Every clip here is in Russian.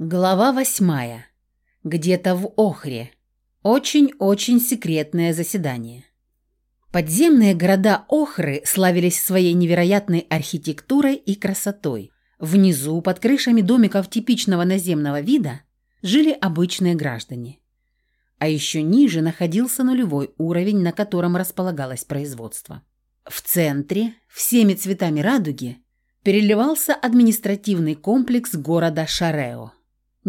Глава восьмая. Где-то в Охре. Очень-очень секретное заседание. Подземные города Охры славились своей невероятной архитектурой и красотой. Внизу, под крышами домиков типичного наземного вида, жили обычные граждане. А еще ниже находился нулевой уровень, на котором располагалось производство. В центре, всеми цветами радуги, переливался административный комплекс города Шарео.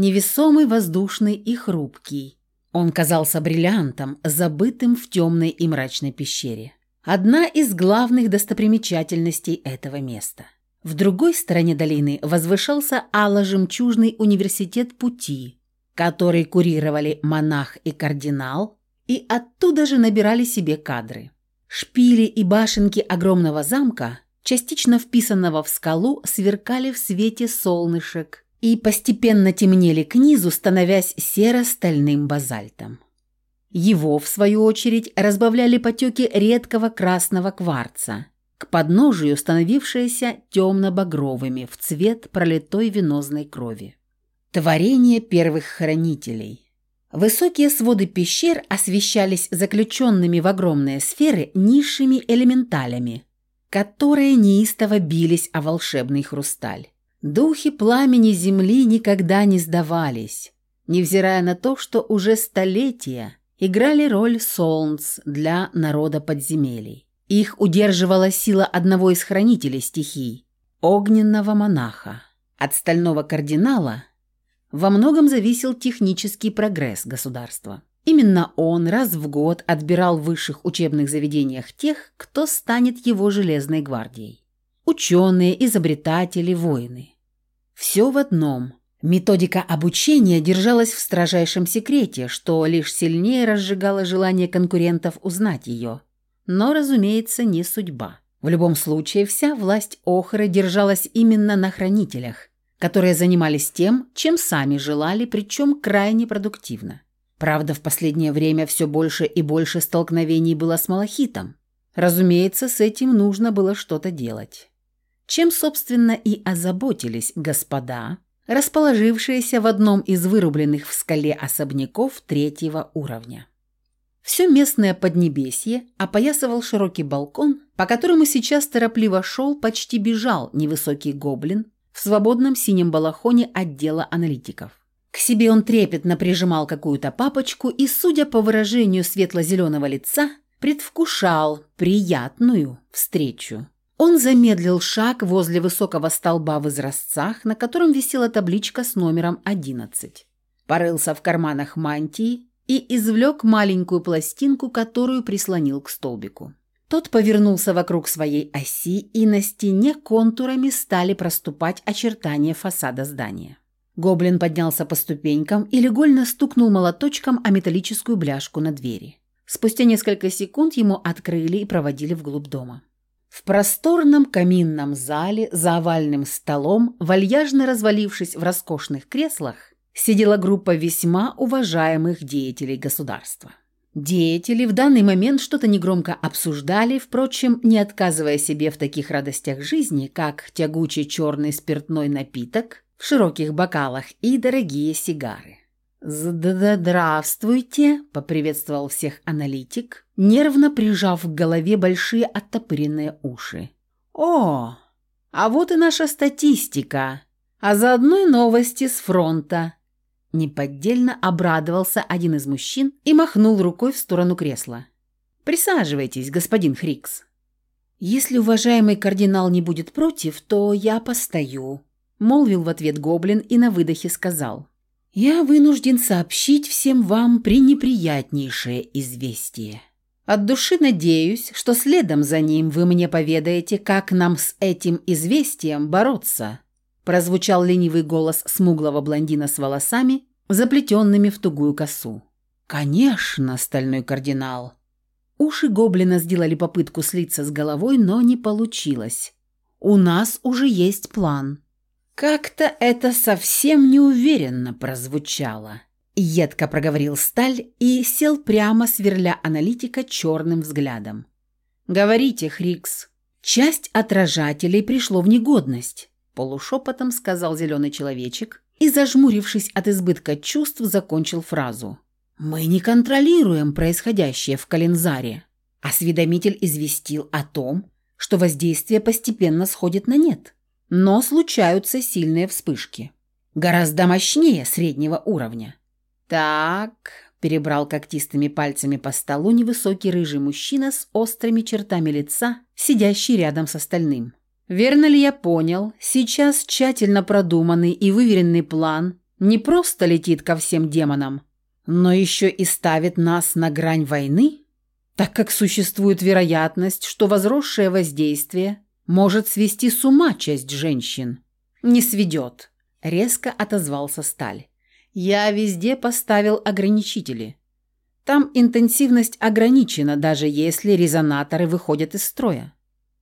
Невесомый, воздушный и хрупкий. Он казался бриллиантом, забытым в темной и мрачной пещере. Одна из главных достопримечательностей этого места. В другой стороне долины возвышался ало-жемчужный университет пути, который курировали монах и кардинал, и оттуда же набирали себе кадры. Шпили и башенки огромного замка, частично вписанного в скалу, сверкали в свете солнышек – и постепенно темнели к низу, становясь серо-стальным базальтом. Его, в свою очередь, разбавляли потеки редкого красного кварца, к подножию становившиеся темно-багровыми в цвет пролитой венозной крови. Творение первых хранителей. Высокие своды пещер освещались заключенными в огромные сферы низшими элементалями, которые неистово бились о волшебный хрусталь. Духи пламени земли никогда не сдавались, невзирая на то, что уже столетия играли роль солнц для народа подземелий. Их удерживала сила одного из хранителей стихий – огненного монаха. От стального кардинала во многом зависел технический прогресс государства. Именно он раз в год отбирал в высших учебных заведениях тех, кто станет его железной гвардией ученые, изобретатели, воины. Все в одном. Методика обучения держалась в строжайшем секрете, что лишь сильнее разжигало желание конкурентов узнать ее. Но, разумеется, не судьба. В любом случае, вся власть Охры держалась именно на хранителях, которые занимались тем, чем сами желали, причем крайне продуктивно. Правда, в последнее время все больше и больше столкновений было с Малахитом. Разумеется, с этим нужно было что-то делать чем, собственно, и озаботились господа, расположившиеся в одном из вырубленных в скале особняков третьего уровня. Все местное поднебесье опоясывал широкий балкон, по которому сейчас торопливо шел, почти бежал невысокий гоблин в свободном синем балахоне отдела аналитиков. К себе он трепетно прижимал какую-то папочку и, судя по выражению светло-зеленого лица, предвкушал приятную встречу. Он замедлил шаг возле высокого столба в изразцах, на котором висела табличка с номером 11. Порылся в карманах мантии и извлек маленькую пластинку, которую прислонил к столбику. Тот повернулся вокруг своей оси, и на стене контурами стали проступать очертания фасада здания. Гоблин поднялся по ступенькам и легольно стукнул молоточком о металлическую бляшку на двери. Спустя несколько секунд ему открыли и проводили вглубь дома. В просторном каминном зале за овальным столом, вальяжно развалившись в роскошных креслах, сидела группа весьма уважаемых деятелей государства. Деятели в данный момент что-то негромко обсуждали, впрочем, не отказывая себе в таких радостях жизни, как тягучий черный спиртной напиток в широких бокалах и дорогие сигары. «Здравствуйте!» – поприветствовал всех аналитик, нервно прижав к голове большие оттопыренные уши. «О, а вот и наша статистика, а заодно и новости с фронта!» Неподдельно обрадовался один из мужчин и махнул рукой в сторону кресла. «Присаживайтесь, господин Хрикс». «Если уважаемый кардинал не будет против, то я постою», – молвил в ответ гоблин и на выдохе сказал – я вынужден сообщить всем вам пренеприятнейшее известие. От души надеюсь, что следом за ним вы мне поведаете, как нам с этим известием бороться. Прозвучал ленивый голос смуглого блондина с волосами, заплетенными в тугую косу. «Конечно, стальной кардинал!» Уши гоблина сделали попытку слиться с головой, но не получилось. «У нас уже есть план. «Как-то это совсем неуверенно прозвучало», — едко проговорил Сталь и сел прямо, сверля аналитика черным взглядом. «Говорите, Хрикс». «Часть отражателей пришло в негодность», — полушепотом сказал зеленый человечек и, зажмурившись от избытка чувств, закончил фразу. «Мы не контролируем происходящее в Калензаре». Осведомитель известил о том, что воздействие постепенно сходит на нет, но случаются сильные вспышки. Гораздо мощнее среднего уровня. «Так», – перебрал когтистыми пальцами по столу невысокий рыжий мужчина с острыми чертами лица, сидящий рядом с остальным. «Верно ли я понял, сейчас тщательно продуманный и выверенный план не просто летит ко всем демонам, но еще и ставит нас на грань войны, так как существует вероятность, что возросшее воздействие может свести с ума часть женщин?» «Не сведет», – резко отозвался Сталь. Я везде поставил ограничители. Там интенсивность ограничена, даже если резонаторы выходят из строя.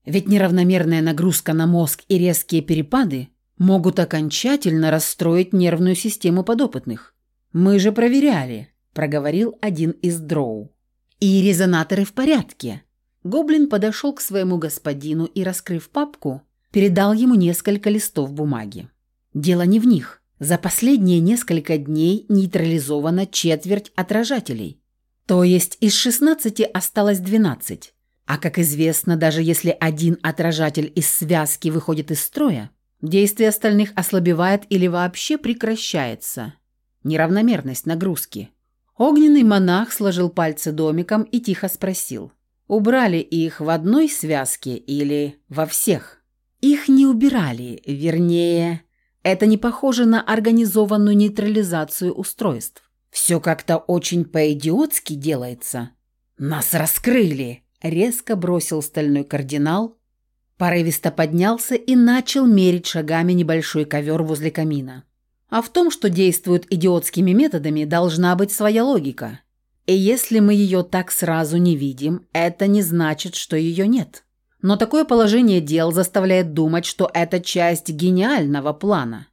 Ведь неравномерная нагрузка на мозг и резкие перепады могут окончательно расстроить нервную систему подопытных. Мы же проверяли, проговорил один из дроу. И резонаторы в порядке. Гоблин подошел к своему господину и, раскрыв папку, передал ему несколько листов бумаги. Дело не в них. За последние несколько дней нейтрализовано четверть отражателей. То есть из 16 осталось 12. А как известно, даже если один отражатель из связки выходит из строя, действие остальных ослабевает или вообще прекращается. Неравномерность нагрузки. Огненный монах сложил пальцы домиком и тихо спросил. Убрали их в одной связке или во всех? Их не убирали, вернее, это не похоже на организованную нейтрализацию устройств. Все как-то очень по-идиотски делается. Нас раскрыли, резко бросил стальной кардинал, порывисто поднялся и начал мерить шагами небольшой ковер возле камина. А в том, что действуют идиотскими методами, должна быть своя логика. И если мы ее так сразу не видим, это не значит, что ее нет. Но такое положение дел заставляет думать, что это часть гениального плана,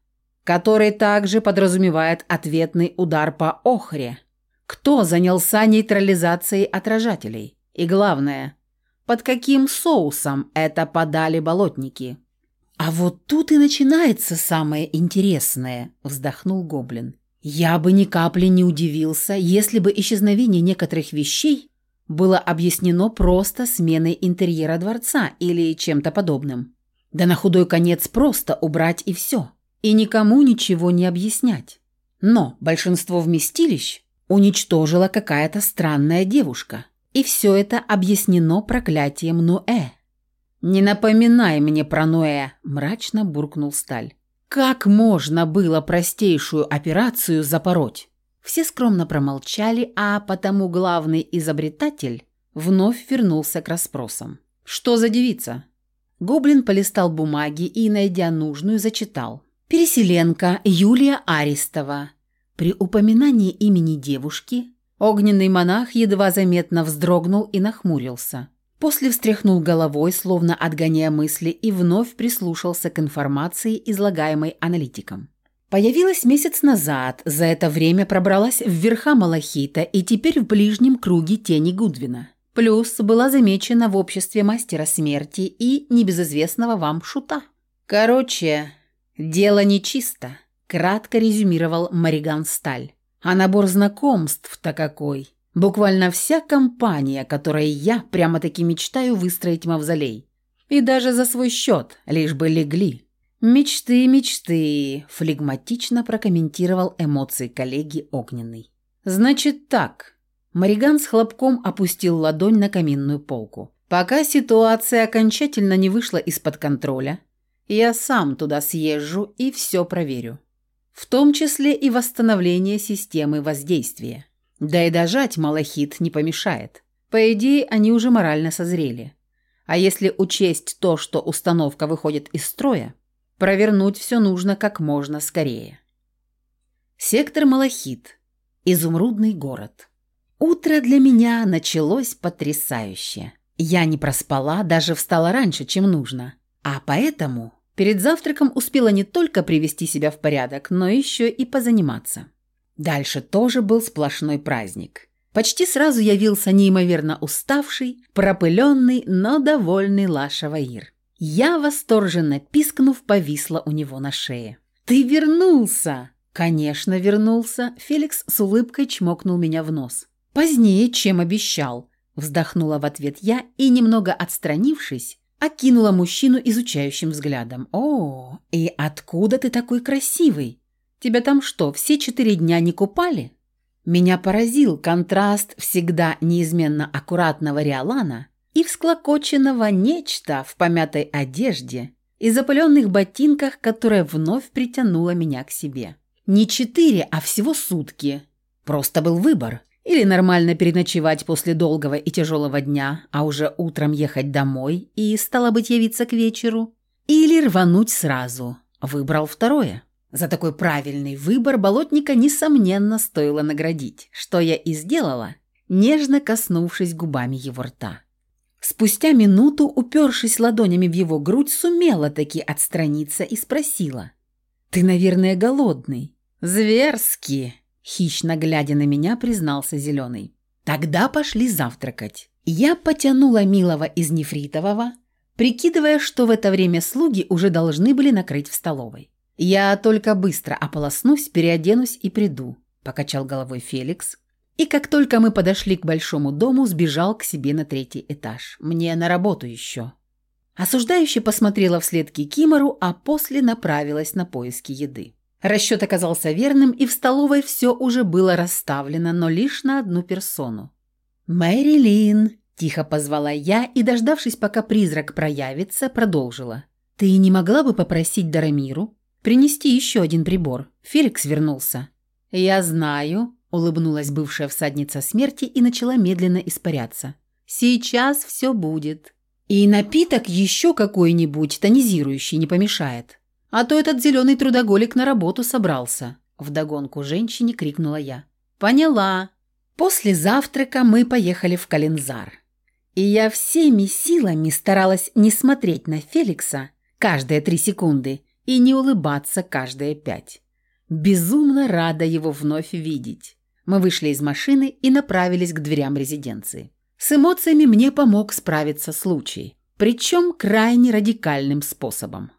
который также подразумевает ответный удар по Охре. Кто занялся нейтрализацией отражателей? И главное, под каким соусом это подали болотники? «А вот тут и начинается самое интересное», – вздохнул Гоблин. «Я бы ни капли не удивился, если бы исчезновение некоторых вещей было объяснено просто сменой интерьера дворца или чем-то подобным. Да на худой конец просто убрать и все. И никому ничего не объяснять. Но большинство вместилищ уничтожила какая-то странная девушка. И все это объяснено проклятием Ноэ. «Не напоминай мне про Ноэ», – мрачно буркнул Сталь. «Как можно было простейшую операцию запороть?» Все скромно промолчали, а потому главный изобретатель вновь вернулся к расспросам. «Что за девица?» Гоблин полистал бумаги и, найдя нужную, зачитал. «Переселенка Юлия Аристова». При упоминании имени девушки огненный монах едва заметно вздрогнул и нахмурился. После встряхнул головой, словно отгоняя мысли, и вновь прислушался к информации, излагаемой аналитиком. Появилась месяц назад, за это время пробралась в верха Малахита и теперь в ближнем круге тени Гудвина. Плюс была замечена в обществе мастера смерти и небезызвестного вам шута. Короче, дело нечисто, кратко резюмировал Мариган Сталь. А набор знакомств-то какой. Буквально вся компания, которой я прямо-таки мечтаю выстроить мавзолей. И даже за свой счет, лишь бы легли. «Мечты, мечты», – флегматично прокомментировал эмоции коллеги Огненный. «Значит так». Мариган с хлопком опустил ладонь на каминную полку. «Пока ситуация окончательно не вышла из-под контроля, я сам туда съезжу и все проверю. В том числе и восстановление системы воздействия. Да и дожать малахит не помешает. По идее, они уже морально созрели. А если учесть то, что установка выходит из строя, Провернуть все нужно как можно скорее. Сектор Малахит. Изумрудный город. Утро для меня началось потрясающе. Я не проспала, даже встала раньше, чем нужно. А поэтому перед завтраком успела не только привести себя в порядок, но еще и позаниматься. Дальше тоже был сплошной праздник. Почти сразу явился неимоверно уставший, пропыленный, но довольный Лаша Ваир. Я, восторженно пискнув, повисла у него на шее. «Ты вернулся!» «Конечно, вернулся», — Феликс с улыбкой чмокнул меня в нос. «Позднее, чем обещал», — вздохнула в ответ я и, немного отстранившись, окинула мужчину изучающим взглядом. «О, и откуда ты такой красивый? Тебя там что, все четыре дня не купали?» Меня поразил контраст всегда неизменно аккуратного Риолана и всклокоченного нечто в помятой одежде и запыленных ботинках, которое вновь притянуло меня к себе. Не четыре, а всего сутки. Просто был выбор. Или нормально переночевать после долгого и тяжелого дня, а уже утром ехать домой и, стало быть, явиться к вечеру. Или рвануть сразу. Выбрал второе. За такой правильный выбор болотника, несомненно, стоило наградить, что я и сделала, нежно коснувшись губами его рта. Спустя минуту, упершись ладонями в его грудь, сумела таки отстраниться и спросила. «Ты, наверное, голодный?» «Зверски!» – хищно глядя на меня, признался Зеленый. «Тогда пошли завтракать». Я потянула Милого из нефритового, прикидывая, что в это время слуги уже должны были накрыть в столовой. «Я только быстро ополоснусь, переоденусь и приду», – покачал головой Феликс. И как только мы подошли к большому дому, сбежал к себе на третий этаж. Мне на работу еще. Осуждающе посмотрела вслед Кикимору, а после направилась на поиски еды. Расчет оказался верным, и в столовой все уже было расставлено, но лишь на одну персону. «Мэри Лин!» – тихо позвала я и, дождавшись, пока призрак проявится, продолжила. «Ты не могла бы попросить Дарамиру принести еще один прибор. Феликс вернулся». «Я знаю», – улыбнулась бывшая всадница смерти и начала медленно испаряться. «Сейчас все будет. И напиток еще какой-нибудь тонизирующий не помешает. А то этот зеленый трудоголик на работу собрался». Вдогонку женщине крикнула я. «Поняла». После завтрака мы поехали в Калензар. И я всеми силами старалась не смотреть на Феликса каждые три секунды и не улыбаться каждые пять. Безумно рада его вновь видеть. Мы вышли из машины и направились к дверям резиденции. С эмоциями мне помог справиться случай, причем крайне радикальным способом.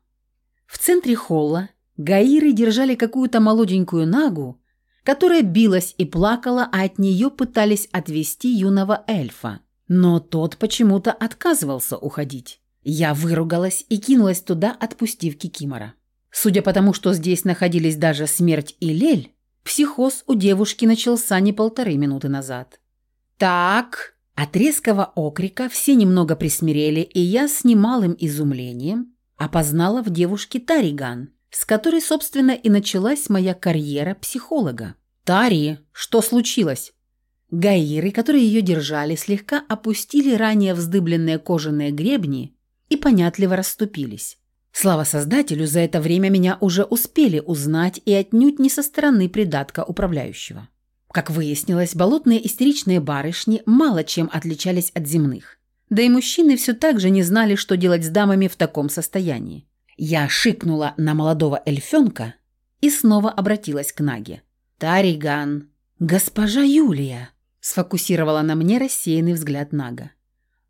В центре холла гаиры держали какую-то молоденькую нагу, которая билась и плакала, а от нее пытались отвести юного эльфа. Но тот почему-то отказывался уходить. Я выругалась и кинулась туда, отпустив Кикимора. Судя по тому, что здесь находились даже смерть и Лель, психоз у девушки начался не полторы минуты назад. «Так...» От резкого окрика все немного присмирели, и я с немалым изумлением опознала в девушке Тариган, с которой, собственно, и началась моя карьера психолога. «Тари, что случилось?» Гаиры, которые ее держали, слегка опустили ранее вздыбленные кожаные гребни и понятливо расступились. Слава Создателю, за это время меня уже успели узнать и отнюдь не со стороны придатка управляющего. Как выяснилось, болотные истеричные барышни мало чем отличались от земных. Да и мужчины все так же не знали, что делать с дамами в таком состоянии. Я шикнула на молодого эльфенка и снова обратилась к Наге. «Тариган!» «Госпожа Юлия!» – сфокусировала на мне рассеянный взгляд Нага.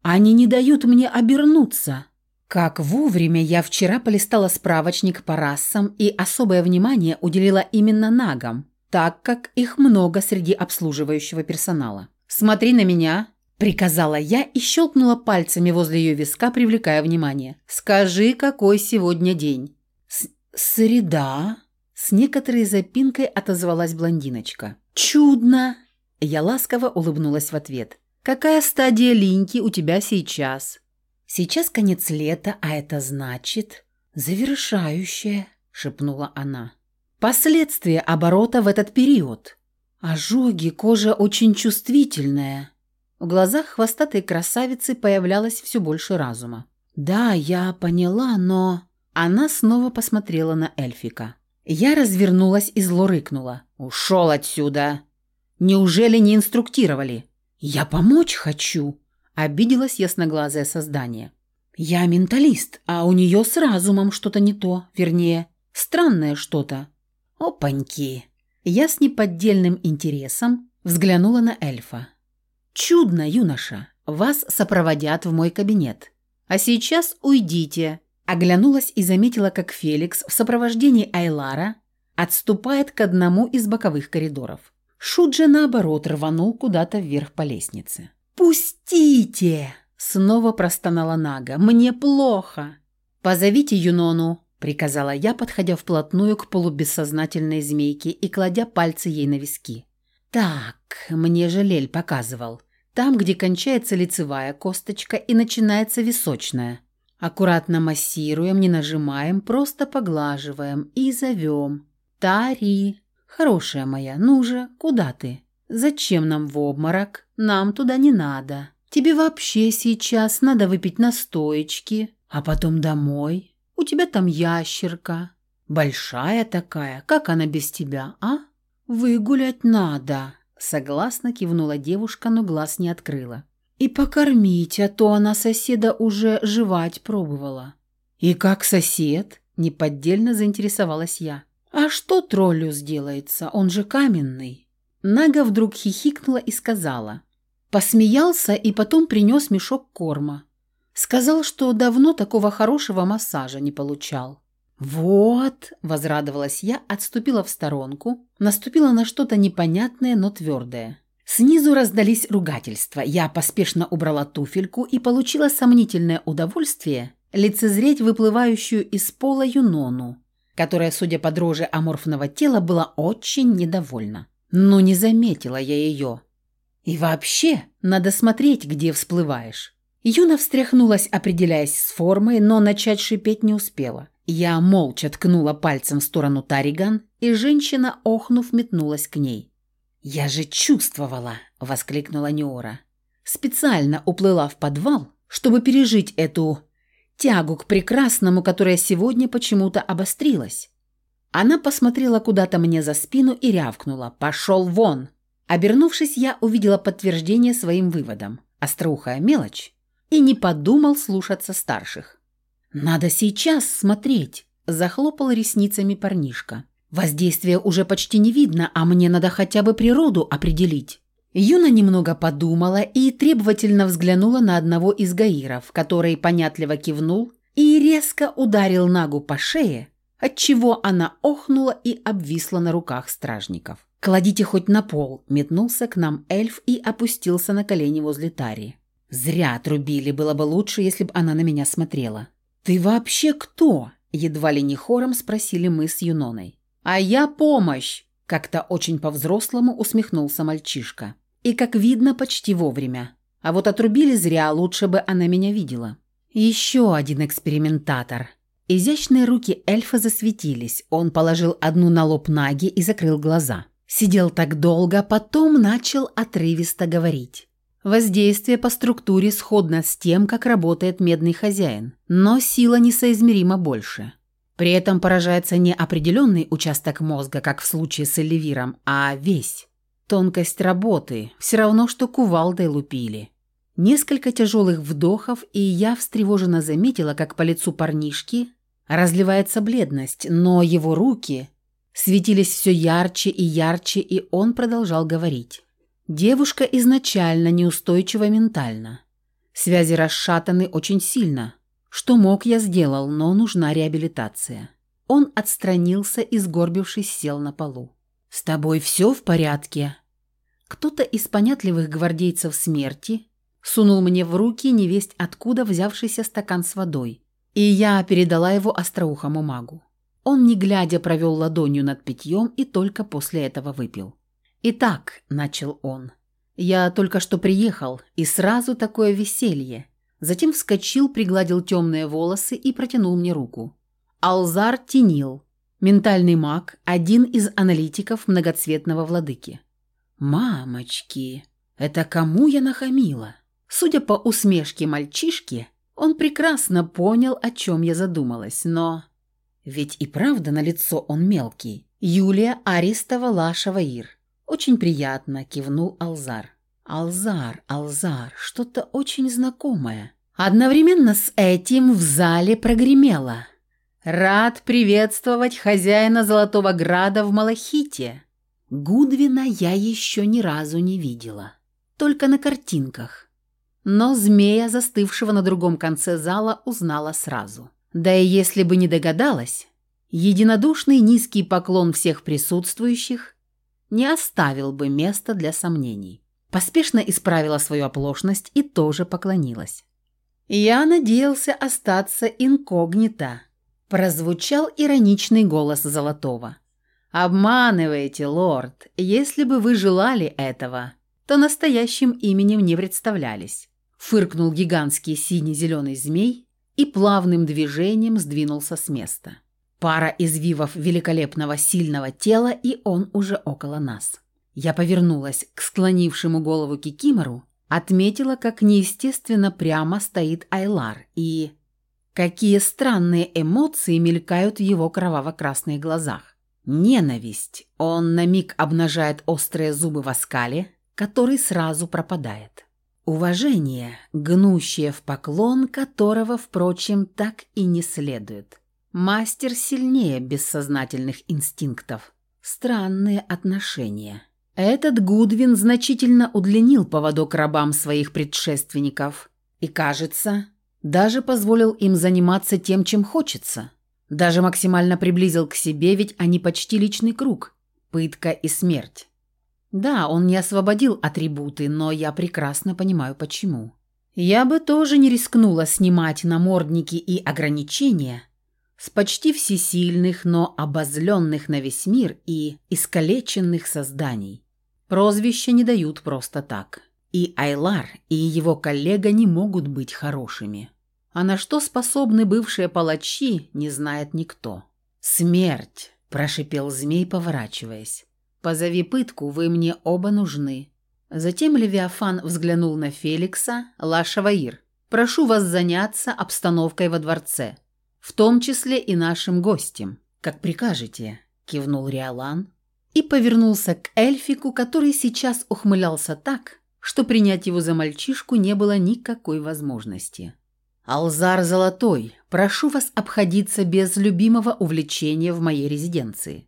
Они не дают мне обернуться. Как вовремя я вчера полистала справочник по расам и особое внимание уделила именно нагам, так как их много среди обслуживающего персонала. «Смотри на меня», – приказала я и щелкнула пальцами возле ее виска, привлекая внимание. «Скажи, какой сегодня день?» С «Среда», – с некоторой запинкой отозвалась блондиночка. «Чудно!» Я ласково улыбнулась в ответ. Какая стадия линьки у тебя сейчас? Сейчас конец лета, а это значит... Завершающая, шепнула она. Последствия оборота в этот период. Ожоги, кожа очень чувствительная. В глазах хвостатой красавицы появлялось все больше разума. «Да, я поняла, но...» Она снова посмотрела на эльфика. Я развернулась и зло рыкнула. «Ушел отсюда! Неужели не инструктировали?» «Я помочь хочу», — обиделось ясноглазое создание. «Я менталист, а у нее с разумом что-то не то, вернее, странное что-то». «Опаньки!» Я с неподдельным интересом взглянула на эльфа. «Чудно, юноша, вас сопроводят в мой кабинет. А сейчас уйдите». Оглянулась и заметила, как Феликс в сопровождении Айлара отступает к одному из боковых коридоров. Шут же, наоборот, рванул куда-то вверх по лестнице. «Пустите!» – снова простонала Нага. «Мне плохо!» «Позовите Юнону!» – приказала я, подходя вплотную к полубессознательной змейке и кладя пальцы ей на виски. «Так, мне же Лель показывал. Там, где кончается лицевая косточка и начинается височная. Аккуратно массируем, не нажимаем, просто поглаживаем и зовем. Тари, хорошая моя, ну же, куда ты? Зачем нам в обморок? Нам туда не надо. Тебе вообще сейчас надо выпить настоечки, а потом домой. У тебя там ящерка. Большая такая, как она без тебя, а? Выгулять надо. Согласно кивнула девушка, но глаз не открыла. И покормить, а то она соседа уже жевать пробовала. И как сосед? Неподдельно заинтересовалась я. А что троллю сделается? Он же каменный. Нага вдруг хихикнула и сказала. Посмеялся и потом принес мешок корма. Сказал, что давно такого хорошего массажа не получал. «Вот», – возрадовалась я, отступила в сторонку, наступила на что-то непонятное, но твердое. Снизу раздались ругательства. Я поспешно убрала туфельку и получила сомнительное удовольствие лицезреть выплывающую из пола Юнону, которая, судя по дрожи аморфного тела, была очень недовольна. Но не заметила я ее. И вообще, надо смотреть, где всплываешь. Юна встряхнулась, определяясь с формой, но начать шипеть не успела. Я молча ткнула пальцем в сторону Тариган, и женщина, охнув, метнулась к ней. «Я же чувствовала!» – воскликнула Неора. «Специально уплыла в подвал, чтобы пережить эту тягу к прекрасному, которая сегодня почему-то обострилась». Она посмотрела куда-то мне за спину и рявкнула «Пошел вон!». Обернувшись, я увидела подтверждение своим выводам. Остроухая мелочь. И не подумал слушаться старших. «Надо сейчас смотреть», – захлопал ресницами парнишка. «Воздействие уже почти не видно, а мне надо хотя бы природу определить». Юна немного подумала и требовательно взглянула на одного из гаиров, который понятливо кивнул и резко ударил Нагу по шее, отчего она охнула и обвисла на руках стражников. «Кладите хоть на пол», – метнулся к нам эльф и опустился на колени возле Тари. «Зря отрубили, было бы лучше, если бы она на меня смотрела». «Ты вообще кто?» – едва ли не хором спросили мы с Юноной. «А я помощь!» – как-то очень по-взрослому усмехнулся мальчишка. И, как видно, почти вовремя. А вот отрубили зря, лучше бы она меня видела. Еще один экспериментатор. Изящные руки эльфа засветились. Он положил одну на лоб Наги и закрыл глаза. Сидел так долго, потом начал отрывисто говорить. Воздействие по структуре сходно с тем, как работает медный хозяин, но сила несоизмеримо больше. При этом поражается не определенный участок мозга, как в случае с Эльвиром, а весь. Тонкость работы, все равно, что кувалдой лупили. Несколько тяжелых вдохов, и я встревоженно заметила, как по лицу парнишки разливается бледность, но его руки светились все ярче и ярче, и он продолжал говорить. Девушка изначально неустойчива ментально. Связи расшатаны очень сильно. Что мог, я сделал, но нужна реабилитация. Он отстранился и, сгорбившись, сел на полу. «С тобой все в порядке?» Кто-то из понятливых гвардейцев смерти сунул мне в руки невесть откуда взявшийся стакан с водой, и я передала его остроухому магу. Он, не глядя, провел ладонью над питьем и только после этого выпил. «Итак», — начал он, — «я только что приехал, и сразу такое веселье». Затем вскочил, пригладил темные волосы и протянул мне руку. Алзар Тенил, ментальный маг, один из аналитиков многоцветного владыки. «Мамочки, это кому я нахамила?» Судя по усмешке мальчишки, он прекрасно понял, о чем я задумалась, но... Ведь и правда на лицо он мелкий. Юлия Аристова Лашава-Ир. «Очень приятно», – кивнул Алзар. «Алзар, Алзар, что-то очень знакомое». Одновременно с этим в зале прогремело. «Рад приветствовать хозяина Золотого Града в Малахите». Гудвина я еще ни разу не видела. Только на картинках. Но змея, застывшего на другом конце зала, узнала сразу. Да и если бы не догадалась, единодушный низкий поклон всех присутствующих не оставил бы места для сомнений. Поспешно исправила свою оплошность и тоже поклонилась. «Я надеялся остаться инкогнито», – прозвучал ироничный голос Золотого. «Обманываете, лорд. Если бы вы желали этого, то настоящим именем не представлялись». Фыркнул гигантский синий-зеленый змей и плавным движением сдвинулся с места. Пара извивов великолепного сильного тела, и он уже около нас. Я повернулась к склонившему голову Кикимору, отметила, как неестественно прямо стоит Айлар и... Какие странные эмоции мелькают в его кроваво-красных глазах. Ненависть. Он на миг обнажает острые зубы в оскале, который сразу пропадает. Уважение, гнущее в поклон, которого, впрочем, так и не следует. Мастер сильнее бессознательных инстинктов. Странные отношения. Этот Гудвин значительно удлинил поводок рабам своих предшественников и, кажется, даже позволил им заниматься тем, чем хочется. Даже максимально приблизил к себе, ведь они почти личный круг. Пытка и смерть. Да, он не освободил атрибуты, но я прекрасно понимаю, почему. Я бы тоже не рискнула снимать намордники и ограничения с почти всесильных, но обозленных на весь мир и искалеченных созданий. Прозвища не дают просто так. И Айлар, и его коллега не могут быть хорошими. А на что способны бывшие палачи, не знает никто. «Смерть!» – прошипел змей, поворачиваясь. «Позови пытку, вы мне оба нужны». Затем Левиафан взглянул на Феликса, Лашаваир. «Прошу вас заняться обстановкой во дворце, в том числе и нашим гостем. Как прикажете», – кивнул Риолан, и повернулся к эльфику, который сейчас ухмылялся так, что принять его за мальчишку не было никакой возможности. «Алзар Золотой, прошу вас обходиться без любимого увлечения в моей резиденции».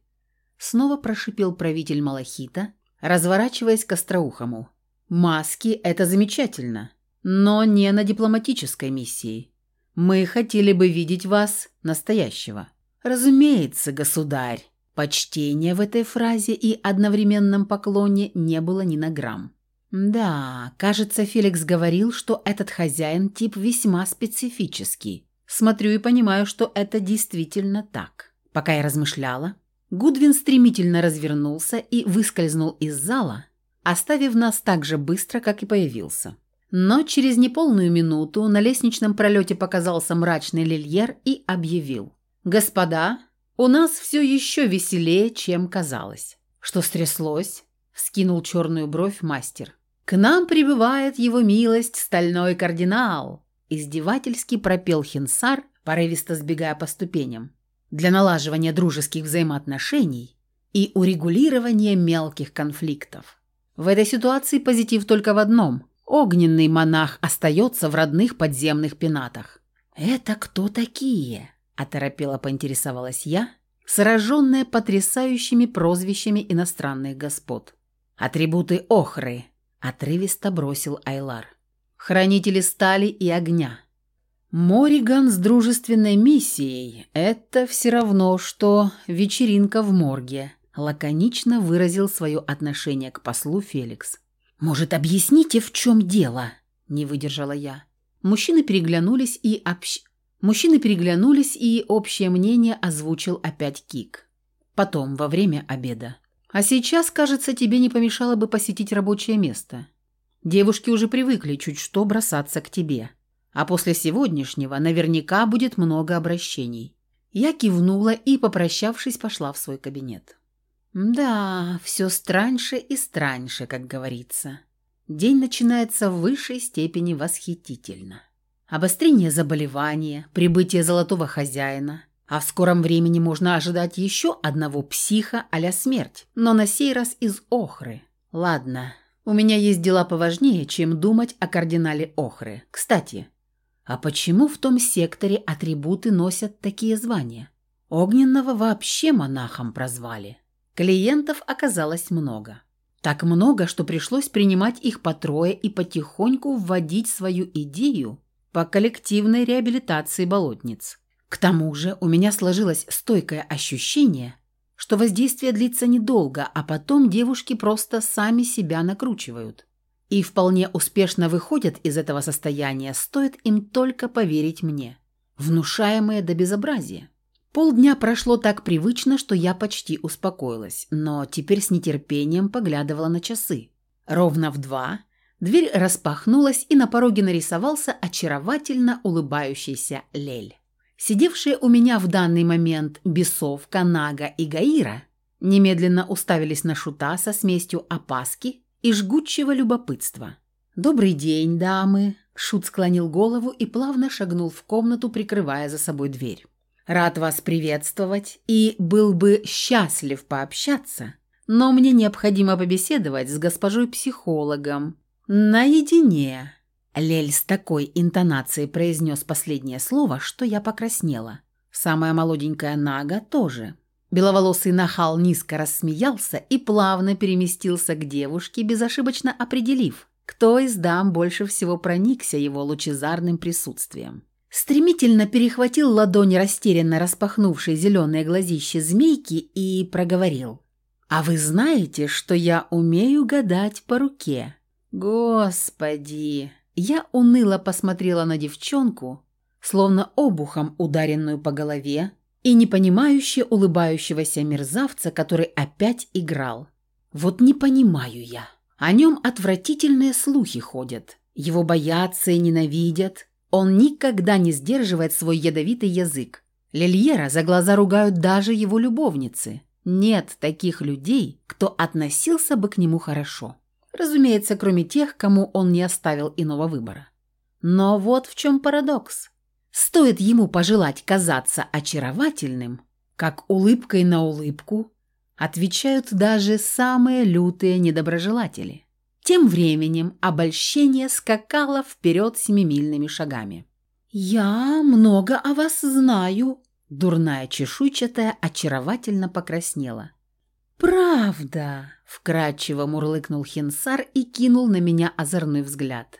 Снова прошипел правитель Малахита, разворачиваясь к Остроухому. «Маски – это замечательно, но не на дипломатической миссии. Мы хотели бы видеть вас настоящего». «Разумеется, государь», Почтения в этой фразе и одновременном поклоне не было ни на грамм. Да, кажется, Феликс говорил, что этот хозяин тип весьма специфический. Смотрю и понимаю, что это действительно так. Пока я размышляла, Гудвин стремительно развернулся и выскользнул из зала, оставив нас так же быстро, как и появился. Но через неполную минуту на лестничном пролете показался мрачный лильер и объявил. «Господа, у нас все еще веселее, чем казалось. Что стряслось? Скинул черную бровь мастер. К нам прибывает его милость, стальной кардинал. Издевательски пропел Хинсар, порывисто сбегая по ступеням. Для налаживания дружеских взаимоотношений и урегулирования мелких конфликтов. В этой ситуации позитив только в одном. Огненный монах остается в родных подземных пенатах. «Это кто такие?» оторопела поинтересовалась я, сраженная потрясающими прозвищами иностранных господ. «Атрибуты Охры», — отрывисто бросил Айлар. «Хранители стали и огня». «Мориган с дружественной миссией — это все равно, что вечеринка в морге», — лаконично выразил свое отношение к послу Феликс. «Может, объясните, в чем дело?» — не выдержала я. Мужчины переглянулись и общ... Мужчины переглянулись, и общее мнение озвучил опять Кик. Потом, во время обеда. «А сейчас, кажется, тебе не помешало бы посетить рабочее место. Девушки уже привыкли чуть что бросаться к тебе. А после сегодняшнего наверняка будет много обращений». Я кивнула и, попрощавшись, пошла в свой кабинет. «Да, все страньше и страньше, как говорится. День начинается в высшей степени восхитительно». Обострение заболевания, прибытие золотого хозяина. А в скором времени можно ожидать еще одного психа а смерть, но на сей раз из Охры. Ладно, у меня есть дела поважнее, чем думать о кардинале Охры. Кстати, а почему в том секторе атрибуты носят такие звания? Огненного вообще монахом прозвали. Клиентов оказалось много. Так много, что пришлось принимать их по трое и потихоньку вводить свою идею по коллективной реабилитации болотниц. К тому же у меня сложилось стойкое ощущение, что воздействие длится недолго, а потом девушки просто сами себя накручивают. И вполне успешно выходят из этого состояния, стоит им только поверить мне. Внушаемые до безобразия. Полдня прошло так привычно, что я почти успокоилась, но теперь с нетерпением поглядывала на часы. Ровно в два дверь распахнулась, и на пороге нарисовался очаровательно улыбающийся Лель. Сидевшие у меня в данный момент бесовка, нага и гаира немедленно уставились на шута со смесью опаски и жгучего любопытства. «Добрый день, дамы!» Шут склонил голову и плавно шагнул в комнату, прикрывая за собой дверь. «Рад вас приветствовать и был бы счастлив пообщаться, но мне необходимо побеседовать с госпожой-психологом. Наедине!» Лель с такой интонацией произнес последнее слово, что я покраснела. Самая молоденькая Нага тоже. Беловолосый нахал низко рассмеялся и плавно переместился к девушке, безошибочно определив, кто из дам больше всего проникся его лучезарным присутствием. Стремительно перехватил ладони растерянно распахнувшей зеленые глазища змейки и проговорил. «А вы знаете, что я умею гадать по руке?» «Господи!» Я уныло посмотрела на девчонку, словно обухом ударенную по голове, и непонимающе улыбающегося мерзавца, который опять играл. Вот не понимаю я. О нем отвратительные слухи ходят. Его боятся и ненавидят. Он никогда не сдерживает свой ядовитый язык. Лильера за глаза ругают даже его любовницы. Нет таких людей, кто относился бы к нему хорошо. Разумеется, кроме тех, кому он не оставил иного выбора. Но вот в чем парадокс. Стоит ему пожелать казаться очаровательным, как улыбкой на улыбку отвечают даже самые лютые недоброжелатели. Тем временем обольщение скакало вперед семимильными шагами. «Я много о вас знаю», – дурная чешуйчатая очаровательно покраснела. «Правда», – вкрадчиво мурлыкнул Хинсар и кинул на меня озорной взгляд.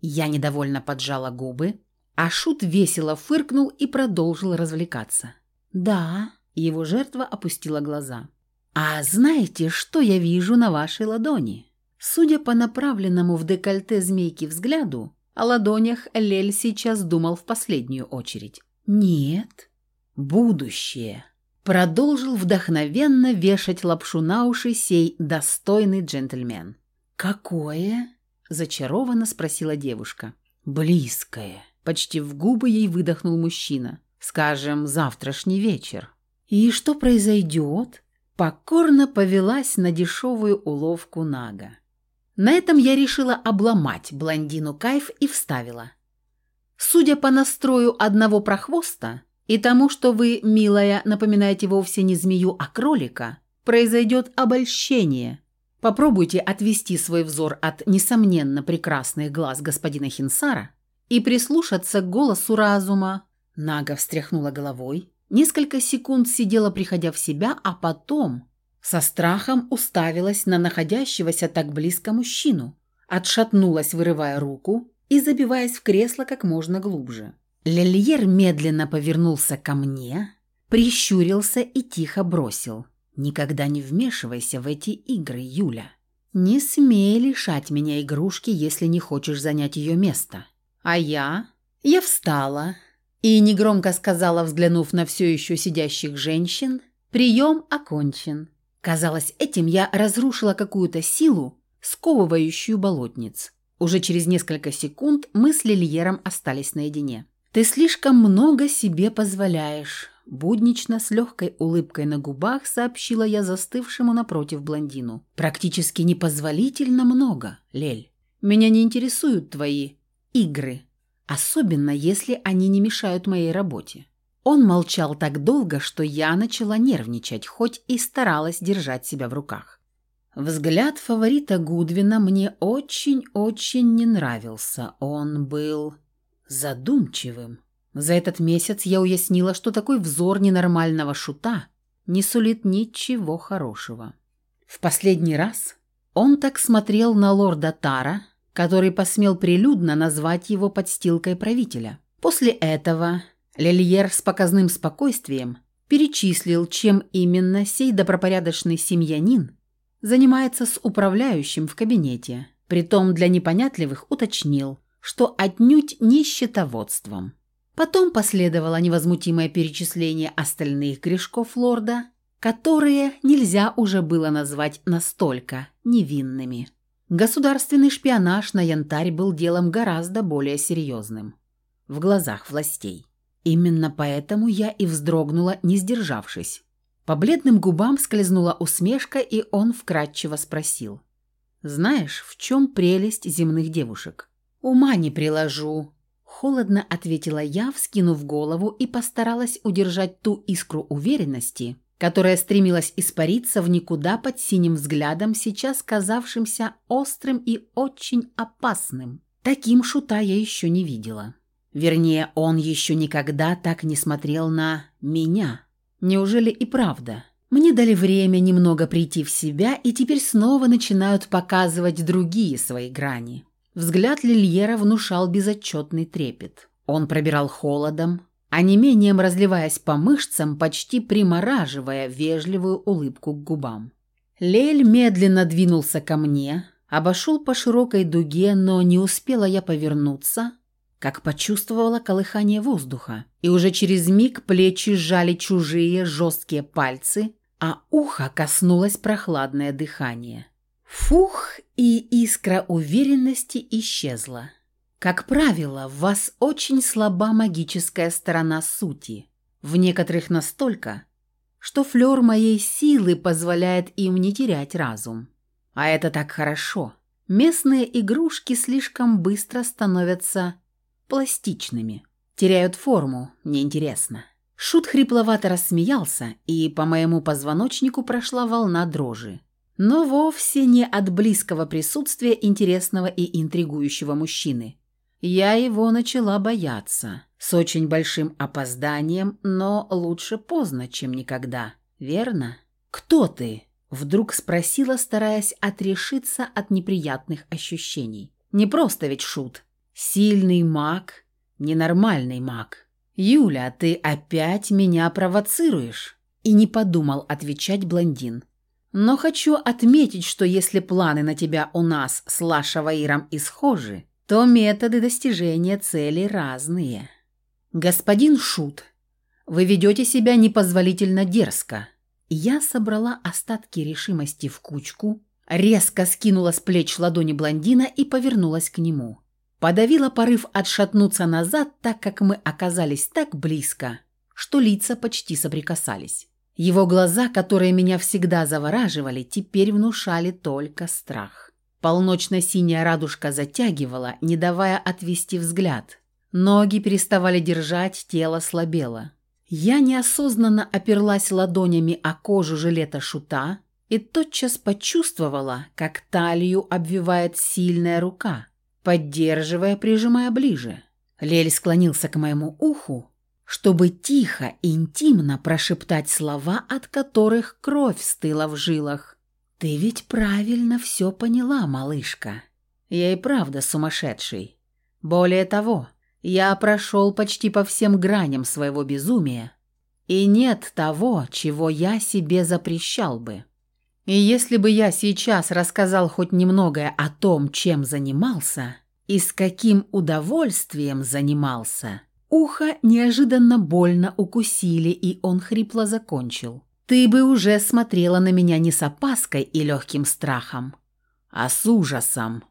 Я недовольно поджала губы, а Шут весело фыркнул и продолжил развлекаться. «Да», – его жертва опустила глаза. «А знаете, что я вижу на вашей ладони?» Судя по направленному в декольте змейки взгляду, о ладонях Лель сейчас думал в последнюю очередь. «Нет, будущее». Продолжил вдохновенно вешать лапшу на уши сей достойный джентльмен. «Какое?» – зачарованно спросила девушка. «Близкое». Почти в губы ей выдохнул мужчина. «Скажем, завтрашний вечер». «И что произойдет?» Покорно повелась на дешевую уловку Нага. На этом я решила обломать блондину кайф и вставила. Судя по настрою одного прохвоста, и тому, что вы, милая, напоминаете вовсе не змею, а кролика, произойдет обольщение. Попробуйте отвести свой взор от, несомненно, прекрасных глаз господина Хинсара и прислушаться к голосу разума. Нага встряхнула головой, несколько секунд сидела, приходя в себя, а потом со страхом уставилась на находящегося так близко мужчину, отшатнулась, вырывая руку и забиваясь в кресло как можно глубже. Лельер медленно повернулся ко мне, прищурился и тихо бросил. «Никогда не вмешивайся в эти игры, Юля. Не смей лишать меня игрушки, если не хочешь занять ее место». А я? Я встала и негромко сказала, взглянув на все еще сидящих женщин, «Прием окончен». Казалось, этим я разрушила какую-то силу, сковывающую болотниц. Уже через несколько секунд мы с Лильером остались наедине. «Ты слишком много себе позволяешь», – буднично с легкой улыбкой на губах сообщила я застывшему напротив блондину. «Практически непозволительно много, Лель. Меня не интересуют твои игры, особенно если они не мешают моей работе». Он молчал так долго, что я начала нервничать, хоть и старалась держать себя в руках. Взгляд фаворита Гудвина мне очень-очень не нравился. Он был задумчивым. За этот месяц я уяснила, что такой взор ненормального шута не сулит ничего хорошего. В последний раз он так смотрел на лорда Тара, который посмел прилюдно назвать его подстилкой правителя. После этого Лельер с показным спокойствием перечислил, чем именно сей добропорядочный семьянин занимается с управляющим в кабинете, притом для непонятливых уточнил, что отнюдь не счетоводством. Потом последовало невозмутимое перечисление остальных грешков лорда, которые нельзя уже было назвать настолько невинными. Государственный шпионаж на янтарь был делом гораздо более серьезным в глазах властей. Именно поэтому я и вздрогнула, не сдержавшись. По бледным губам скользнула усмешка, и он вкратчиво спросил. «Знаешь, в чем прелесть земных девушек?» «Ума не приложу», — холодно ответила я, вскинув голову и постаралась удержать ту искру уверенности, которая стремилась испариться в никуда под синим взглядом, сейчас казавшимся острым и очень опасным. Таким шута я еще не видела. Вернее, он еще никогда так не смотрел на меня. Неужели и правда? Мне дали время немного прийти в себя, и теперь снова начинают показывать другие свои грани. Взгляд Лильера внушал безотчетный трепет. Он пробирал холодом, а не менее разливаясь по мышцам, почти примораживая вежливую улыбку к губам. Лель медленно двинулся ко мне, обошел по широкой дуге, но не успела я повернуться, как почувствовала колыхание воздуха, и уже через миг плечи сжали чужие жесткие пальцы, а ухо коснулось прохладное дыхание. Фух, и искра уверенности исчезла. Как правило, в вас очень слаба магическая сторона сути, в некоторых настолько, что флёр моей силы позволяет им не терять разум. А это так хорошо. Местные игрушки слишком быстро становятся пластичными. Теряют форму, неинтересно. Шут хрипловато рассмеялся, и по моему позвоночнику прошла волна дрожи. Но вовсе не от близкого присутствия интересного и интригующего мужчины. Я его начала бояться. С очень большим опозданием, но лучше поздно, чем никогда. Верно? «Кто ты?» Вдруг спросила, стараясь отрешиться от неприятных ощущений. «Не просто ведь шут. Сильный маг, ненормальный маг. Юля, ты опять меня провоцируешь?» И не подумал отвечать блондин. «Но хочу отметить, что если планы на тебя у нас с Лаша Ваиром и схожи, то методы достижения цели разные. Господин Шут, вы ведете себя непозволительно дерзко. Я собрала остатки решимости в кучку, резко скинула с плеч ладони блондина и повернулась к нему. Подавила порыв отшатнуться назад, так как мы оказались так близко, что лица почти соприкасались. Его глаза, которые меня всегда завораживали, теперь внушали только страх. Полночно-синяя радужка затягивала, не давая отвести взгляд. Ноги переставали держать, тело слабело. Я неосознанно оперлась ладонями о кожу жилета шута и тотчас почувствовала, как талию обвивает сильная рука – поддерживая, прижимая ближе. Лель склонился к моему уху, чтобы тихо, интимно прошептать слова, от которых кровь стыла в жилах. «Ты ведь правильно все поняла, малышка. Я и правда сумасшедший. Более того, я прошел почти по всем граням своего безумия, и нет того, чего я себе запрещал бы». И если бы я сейчас рассказал хоть немногое о том, чем занимался и с каким удовольствием занимался, ухо неожиданно больно укусили, и он хрипло закончил. «Ты бы уже смотрела на меня не с опаской и легким страхом, а с ужасом».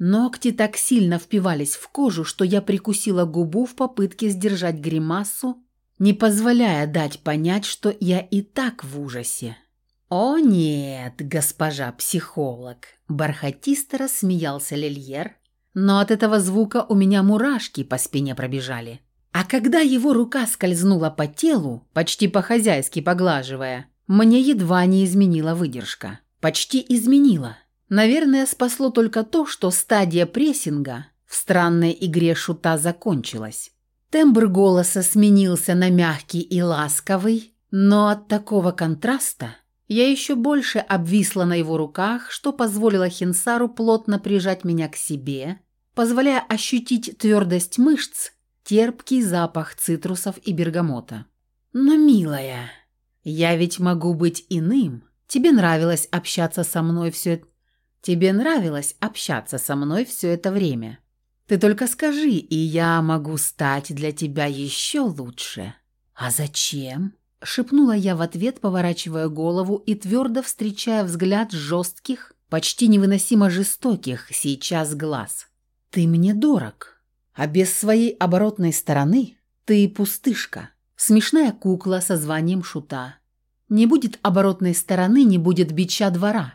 Ногти так сильно впивались в кожу, что я прикусила губу в попытке сдержать гримасу, не позволяя дать понять, что я и так в ужасе. «О нет, госпожа психолог!» – бархатисто рассмеялся Лильер, но от этого звука у меня мурашки по спине пробежали. А когда его рука скользнула по телу, почти по-хозяйски поглаживая, мне едва не изменила выдержка. Почти изменила. Наверное, спасло только то, что стадия прессинга в странной игре шута закончилась. Тембр голоса сменился на мягкий и ласковый, но от такого контраста я еще больше обвисла на его руках, что позволило Хинсару плотно прижать меня к себе, позволяя ощутить твердость мышц, терпкий запах цитрусов и бергамота. «Но, милая, я ведь могу быть иным. Тебе нравилось общаться со мной все. Тебе нравилось общаться со мной все это время. Ты только скажи, и я могу стать для тебя еще лучше». «А зачем?» – шепнула я в ответ, поворачивая голову и твердо встречая взгляд жестких, почти невыносимо жестоких сейчас глаз. «Ты мне дорог, а без своей оборотной стороны ты пустышка, смешная кукла со званием шута. Не будет оборотной стороны, не будет бича двора,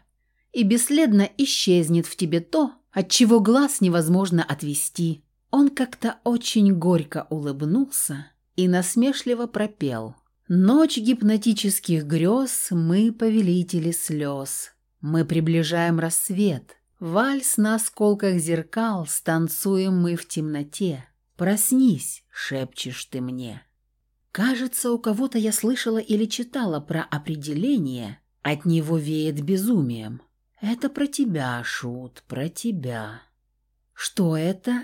и бесследно исчезнет в тебе то, от чего глаз невозможно отвести». Он как-то очень горько улыбнулся и насмешливо пропел. «Ночь гипнотических грез, мы повелители слез, мы приближаем рассвет. Вальс на осколках зеркал, станцуем мы в темноте. Проснись, шепчешь ты мне. Кажется, у кого-то я слышала или читала про определение, от него веет безумием. Это про тебя, Шут, про тебя. Что это?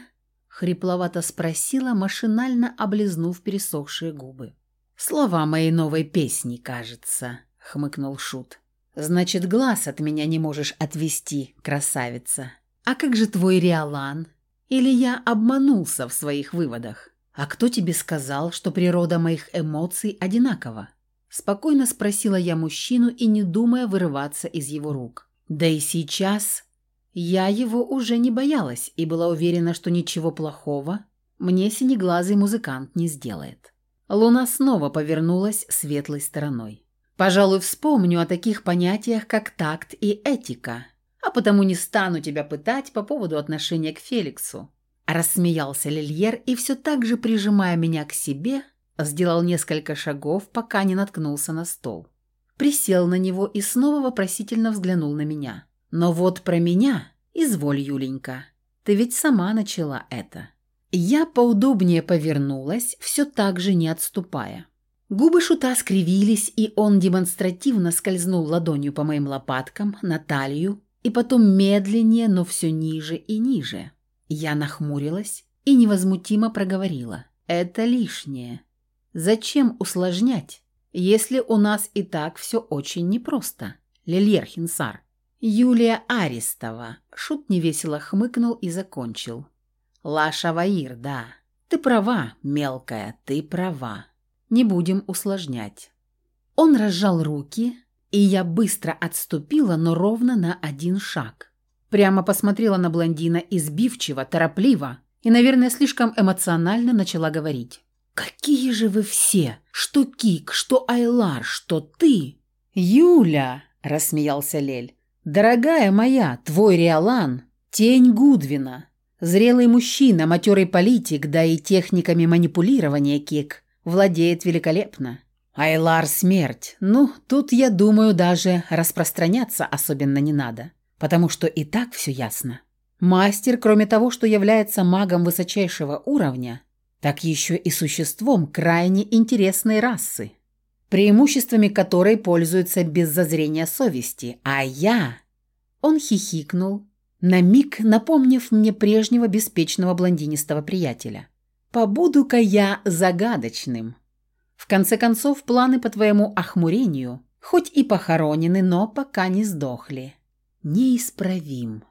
Хрипловато спросила, машинально облизнув пересохшие губы. «Слова моей новой песни, кажется», — хмыкнул Шут. «Значит, глаз от меня не можешь отвести, красавица. А как же твой Риолан? Или я обманулся в своих выводах? А кто тебе сказал, что природа моих эмоций одинакова?» Спокойно спросила я мужчину и не думая вырываться из его рук. Да и сейчас я его уже не боялась и была уверена, что ничего плохого мне синеглазый музыкант не сделает. Луна снова повернулась светлой стороной. Пожалуй, вспомню о таких понятиях, как такт и этика, а потому не стану тебя пытать по поводу отношения к Феликсу. Рассмеялся Лильер и все так же, прижимая меня к себе, сделал несколько шагов, пока не наткнулся на стол. Присел на него и снова вопросительно взглянул на меня. «Но вот про меня, изволь, Юленька, ты ведь сама начала это». Я поудобнее повернулась, все так же не отступая. Губы шута скривились, и он демонстративно скользнул ладонью по моим лопаткам, на талию, и потом медленнее, но все ниже и ниже. Я нахмурилась и невозмутимо проговорила. «Это лишнее. Зачем усложнять, если у нас и так все очень непросто, Лильер Хинсар?» «Юлия Арестова», — шут невесело хмыкнул и закончил. «Лаша Ваир, да. Ты права, мелкая, ты права. Не будем усложнять. Он разжал руки, и я быстро отступила, но ровно на один шаг. Прямо посмотрела на блондина избивчиво, торопливо и, наверное, слишком эмоционально начала говорить. «Какие же вы все! Что Кик, что Айлар, что ты!» «Юля!» – рассмеялся Лель. «Дорогая моя, твой Риолан – тень Гудвина. Зрелый мужчина, матерый политик, да и техниками манипулирования Кик владеет великолепно. Айлар смерть. Ну, тут, я думаю, даже распространяться особенно не надо, потому что и так все ясно. Мастер, кроме того, что является магом высочайшего уровня, так еще и существом крайне интересной расы, преимуществами которой пользуются без зазрения совести, а я... Он хихикнул, на миг напомнив мне прежнего беспечного блондинистого приятеля. Побуду-ка я загадочным. В конце концов, планы по твоему охмурению, хоть и похоронены, но пока не сдохли. Неисправим.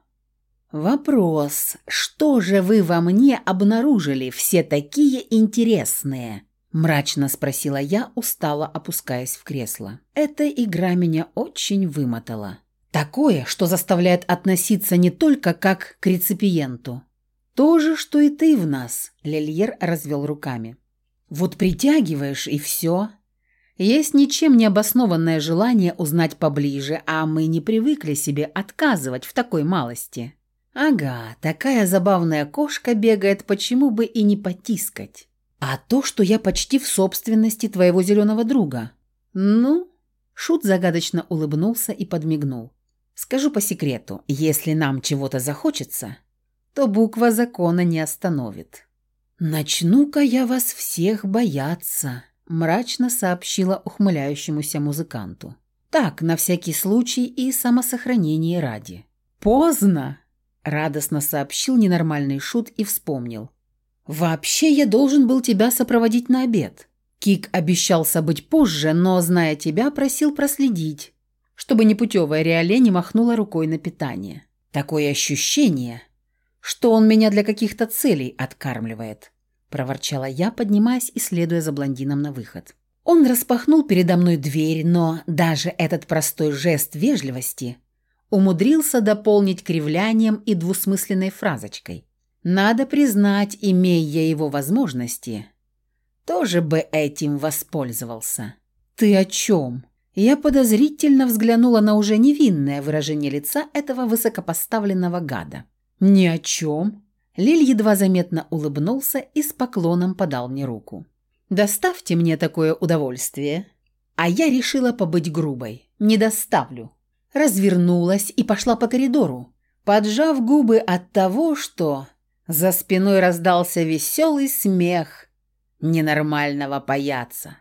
Вопрос, что же вы во мне обнаружили все такие интересные? Мрачно спросила я, устало опускаясь в кресло. Эта игра меня очень вымотала. Такое, что заставляет относиться не только как к реципиенту, «То же, что и ты в нас», — Лельер развел руками. «Вот притягиваешь, и все. Есть ничем не обоснованное желание узнать поближе, а мы не привыкли себе отказывать в такой малости». «Ага, такая забавная кошка бегает, почему бы и не потискать?» «А то, что я почти в собственности твоего зеленого друга». «Ну?» Шут загадочно улыбнулся и подмигнул. «Скажу по секрету, если нам чего-то захочется, то буква закона не остановит. «Начну-ка я вас всех бояться», – мрачно сообщила ухмыляющемуся музыканту. «Так, на всякий случай и самосохранение ради». «Поздно!» – радостно сообщил ненормальный шут и вспомнил. «Вообще я должен был тебя сопроводить на обед. Кик обещался быть позже, но, зная тебя, просил проследить, чтобы непутевая Риоле не махнула рукой на питание. Такое ощущение, что он меня для каких-то целей откармливает», – проворчала я, поднимаясь и следуя за блондином на выход. Он распахнул передо мной дверь, но даже этот простой жест вежливости умудрился дополнить кривлянием и двусмысленной фразочкой. Надо признать, имея его возможности, тоже бы этим воспользовался. «Ты о чем?» Я подозрительно взглянула на уже невинное выражение лица этого высокопоставленного гада. «Ни о чем». Лиль едва заметно улыбнулся и с поклоном подал мне руку. «Доставьте мне такое удовольствие». А я решила побыть грубой. «Не доставлю». Развернулась и пошла по коридору, поджав губы от того, что за спиной раздался веселый смех ненормального паяца.